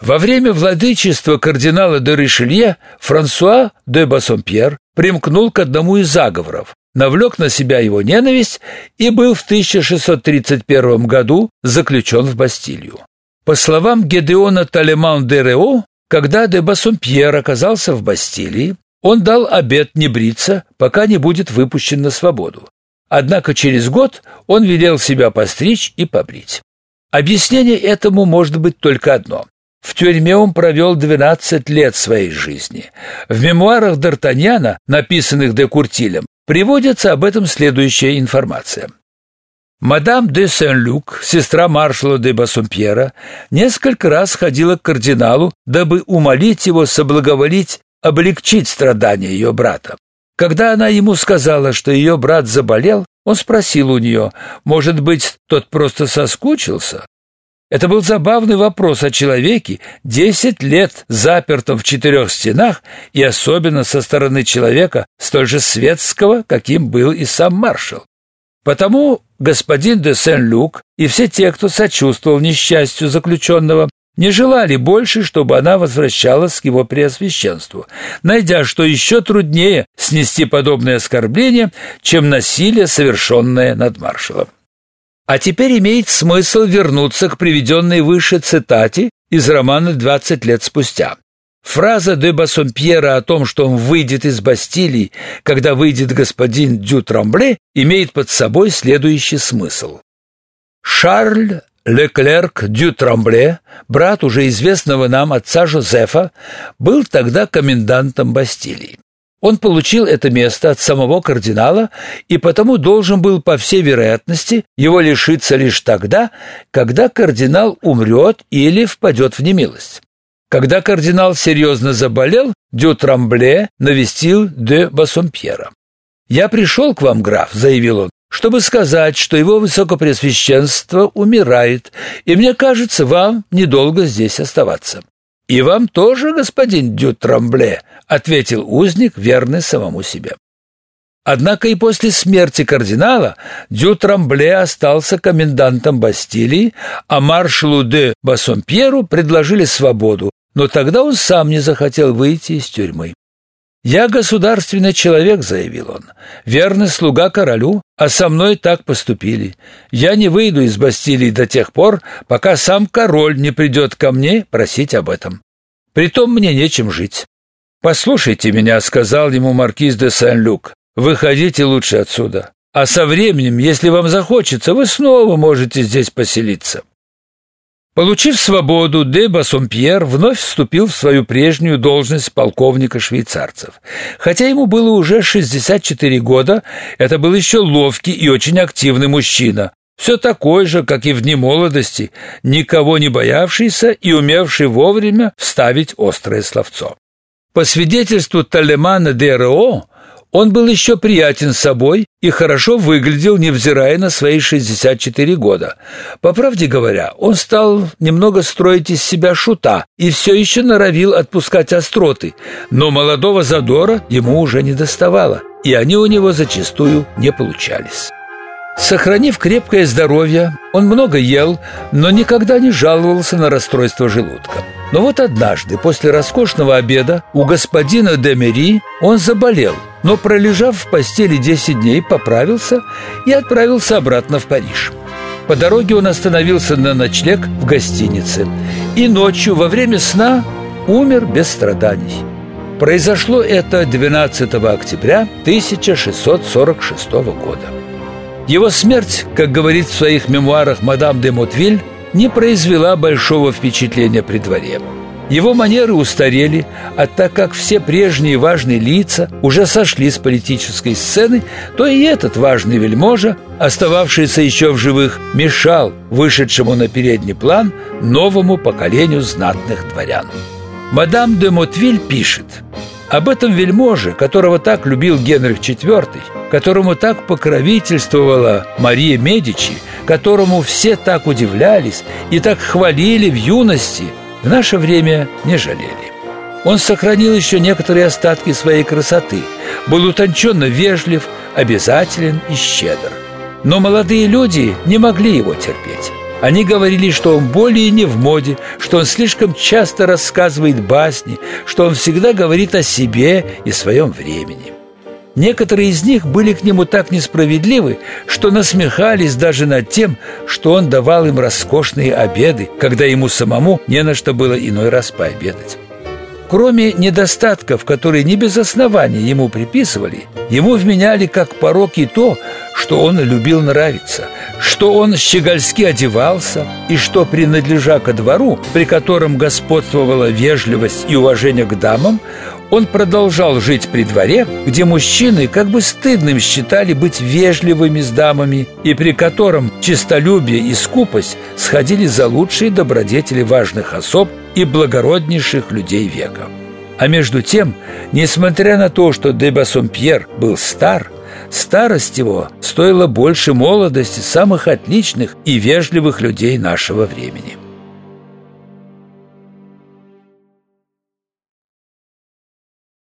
Во время владычества кардинала де Ришелье Франсуа де Бассомпьер примкнул к одному из заговоров, навлек на себя его ненависть и был в 1631 году заключен в Бастилию. По словам Гедеона Талеман де Рео, когда де Бассомпьер оказался в Бастилии, он дал обет не бриться, пока не будет выпущен на свободу. Однако через год он велел себя постричь и побрить. Объяснение этому может быть только одно. В тюрьме он провел 12 лет своей жизни. В мемуарах Д'Артаньяна, написанных де Куртилем, приводится об этом следующая информация. Мадам де Сен-Люк, сестра маршала де Бассомпьера, несколько раз ходила к кардиналу, дабы умолить его соблаговолить облегчить страдания ее брата. Когда она ему сказала, что ее брат заболел, он спросил у нее, может быть, тот просто соскучился? Это был забавный вопрос о человеке, десять лет запертом в четырех стенах, и особенно со стороны человека столь же светского, каким был и сам маршал. Потому господин де Сен-Люк и все те, кто сочувствовал несчастью заключенного, не желали больше, чтобы она возвращалась к его преосвященству, найдя, что еще труднее снести подобное оскорбление, чем насилие, совершенное над маршалом. А теперь имеет смысл вернуться к приведенной выше цитате из романа «Двадцать лет спустя». Фраза де Бассомпьера о том, что он выйдет из Бастилии, когда выйдет господин Дю Трамбле, имеет под собой следующий смысл. Шарль Леклерк Дю Трамбле, брат уже известного нам отца Жозефа, был тогда комендантом Бастилии. Он получил это место от самого кардинала и потому должен был, по всей вероятности, его лишиться лишь тогда, когда кардинал умрет или впадет в немилость. Когда кардинал серьезно заболел, Дю Трамбле навестил де Бассомпьера. «Я пришел к вам, граф», — заявил он, чтобы сказать, что его высокопресвященство умирает, и мне кажется, вам недолго здесь оставаться. И вам тоже, господин Дю Трамбле, ответил узник, верный самому себе. Однако и после смерти кардинала Дю Трамбле остался комендантом Бастилии, а маршалу де Бассомпьеру предложили свободу, но тогда он сам не захотел выйти из тюрьмы. «Я государственный человек», — заявил он, — «верный слуга королю, а со мной так поступили. Я не выйду из Бастилии до тех пор, пока сам король не придет ко мне просить об этом. Притом мне нечем жить». «Послушайте меня», — сказал ему маркиз де Сен-Люк, — «выходите лучше отсюда. А со временем, если вам захочется, вы снова можете здесь поселиться». Получив свободу, де Бассомпьер вновь вступил в свою прежнюю должность полковника швейцарцев. Хотя ему было уже 64 года, это был еще ловкий и очень активный мужчина, все такой же, как и в дни молодости, никого не боявшийся и умевший вовремя вставить острое словцо. По свидетельству Талемана де Рео, он был еще приятен собой и хорошо выглядел, невзирая на свои 64 года. По правде говоря, он стал немного строить из себя шута и все еще норовил отпускать остроты, но молодого задора ему уже не доставало, и они у него зачастую не получались. Сохранив крепкое здоровье, он много ел, но никогда не жаловался на расстройство желудка. Но вот однажды, после роскошного обеда, у господина Демери он заболел, но, пролежав в постели 10 дней, поправился и отправился обратно в Париж. По дороге он остановился на ночлег в гостинице и ночью во время сна умер без страданий. Произошло это 12 октября 1646 года. Его смерть, как говорит в своих мемуарах мадам де Мотвиль, не произвела большого впечатления при дворе. Его манеры устарели, а так как все прежние важные лица уже сошли с политической сцены, то и этот важный вельможа, остававшийся еще в живых, мешал вышедшему на передний план новому поколению знатных дворян. Мадам де Мотвиль пишет об этом вельможе, которого так любил Генрих IV, которому так покровительствовала Мария Медичи, которому все так удивлялись и так хвалили в юности, в наше время не жалели. Он сохранил еще некоторые остатки своей красоты, был утонченно вежлив, обязателен и щедр. Но молодые люди не могли его терпеть. Они говорили, что он более не в моде, что он слишком часто рассказывает басни, что он всегда говорит о себе и своем времени. Некоторые из них были к нему так несправедливы, что насмехались даже над тем, что он давал им роскошные обеды, когда ему самому не на что было иной раз пообедать. Кроме недостатков, которые не без основания ему приписывали, ему вменяли как порок и то, что он любил нравиться, что он щегольски одевался и что, принадлежа ко двору, при котором господствовала вежливость и уважение к дамам, он продолжал жить при дворе, где мужчины как бы стыдным считали быть вежливыми с дамами и при котором честолюбие и скупость сходили за лучшие добродетели важных особ и благороднейших людей века. А между тем, несмотря на то, что де Бассомпьер был стар, старость его стоила больше молодости самых отличных и вежливых людей нашего времени –